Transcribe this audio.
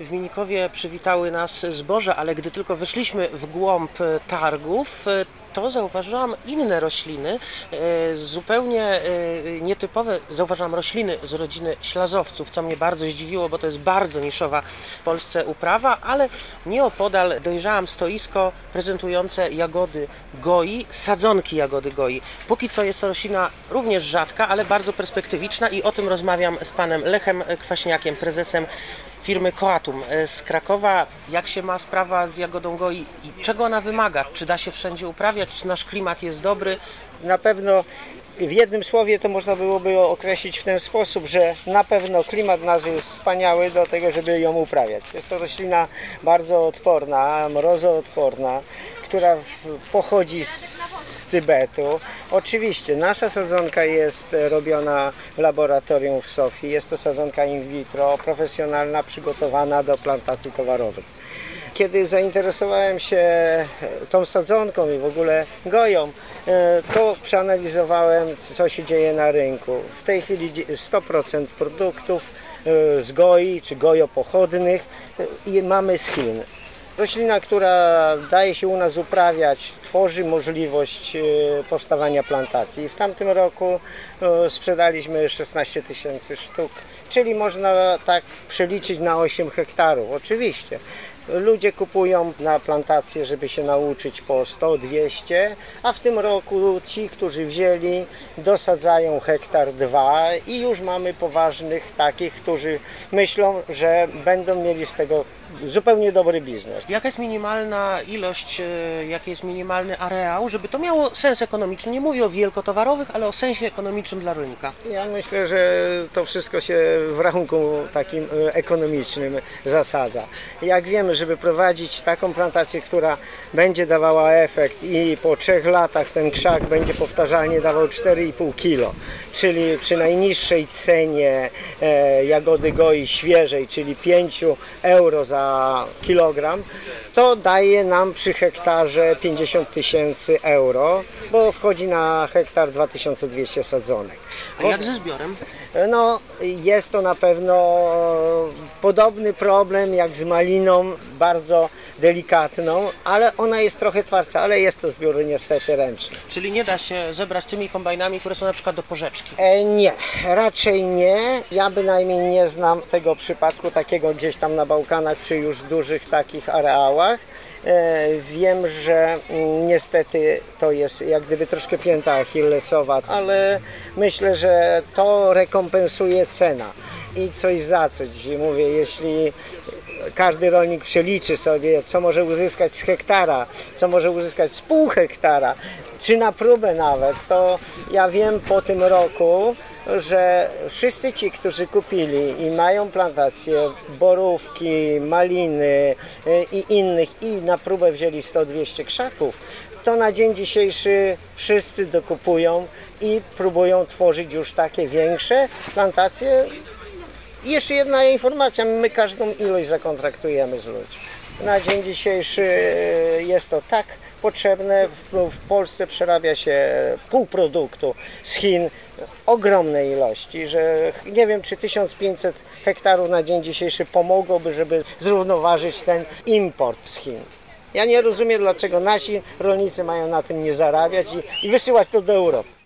W Minikowie przywitały nas zboże, ale gdy tylko wyszliśmy w głąb targów, to zauważyłam inne rośliny, e, zupełnie e, nietypowe. Zauważyłam rośliny z rodziny ślazowców, co mnie bardzo zdziwiło, bo to jest bardzo niszowa w Polsce uprawa, ale nieopodal dojrzałam stoisko prezentujące jagody goi, sadzonki jagody goi. Póki co jest to roślina również rzadka, ale bardzo perspektywiczna i o tym rozmawiam z panem Lechem Kwaśniakiem, prezesem firmy Coatum z Krakowa. Jak się ma sprawa z jagodą goi i czego ona wymaga? Czy da się wszędzie uprawiać? Czy nasz klimat jest dobry? Na pewno w jednym słowie to można byłoby określić w ten sposób, że na pewno klimat nasz jest wspaniały do tego, żeby ją uprawiać. Jest to roślina bardzo odporna, mrozoodporna, która pochodzi z Tybetu. Oczywiście nasza sadzonka jest robiona w laboratorium w Sofii. Jest to sadzonka in vitro, profesjonalna, przygotowana do plantacji towarowych. Kiedy zainteresowałem się tą sadzonką i w ogóle goją, e, to przeanalizowałem, co się dzieje na rynku. W tej chwili dzie- 100% produktów e, z goi czy gojopochodnych e, i mamy z Chin. Roślina, która daje się u nas uprawiać, tworzy możliwość e, powstawania plantacji. W tamtym roku e, sprzedaliśmy 16 tysięcy sztuk, czyli można tak przeliczyć na 8 hektarów. Oczywiście. Ludzie kupują na plantację, żeby się nauczyć po 100, 200, a w tym roku ci, którzy wzięli, dosadzają hektar, dwa i już mamy poważnych takich, którzy myślą, że będą mieli z tego zupełnie dobry biznes. Jaka jest minimalna ilość, e, jaki jest minimalny areał, żeby to miało sens ekonomiczny? Nie mówię o wielkotowarowych, ale o sensie ekonomicznym dla rolnika. Ja myślę, że to wszystko się w rachunku takim e, ekonomicznym zasadza. Jak wiemy, żeby prowadzić taką plantację, która będzie dawała efekt i po trzech latach ten krzak będzie powtarzalnie dawał 4,5 kg, czyli przy najniższej cenie e, jagody goi świeżej, czyli 5 euro za kilogram, to daje nam przy hektarze 50 tysięcy euro, bo wchodzi na hektar 2200 sadzonek. A jak ze zbiorem? No, jest to na pewno podobny problem jak z maliną, bardzo delikatną, ale ona jest trochę twardsza, ale jest to zbiór niestety ręczny. Czyli nie da się zebrać tymi kombajnami, które są na przykład do porzeczki. E, nie, raczej nie. Ja bynajmniej nie znam tego przypadku takiego gdzieś tam na Bałkanach przy już dużych takich areałach. E, wiem, że mm, niestety to jest jak gdyby troszkę pięta achillesowa, ale myślę, że to rekompensuje cena i coś za coś. Mówię, jeśli każdy rolnik przeliczy sobie, co może uzyskać z hektara, co może uzyskać z pół hektara, czy na próbę nawet, to ja wiem po tym roku, że wszyscy ci, którzy kupili i mają plantacje borówki, maliny y, i innych i na próbę wzięli 100-200 krzaków, to na dzień dzisiejszy wszyscy dokupują i próbują tworzyć już takie większe plantacje i jeszcze jedna informacja, my każdą ilość zakontraktujemy z ludźmi. Na dzień dzisiejszy e, jest to tak potrzebne, w, Polsce przerabia się pół produktu z Chin ogromnej ilości, że nie wiem czy 1500 hektarów na dzień dzisiejszy pomogłoby, żeby zrównoważyć ten import z Chin. Ja nie rozumiem dlaczego nasi rolnicy mają na tym nie zarabiać i, i wysyłać to do Europy.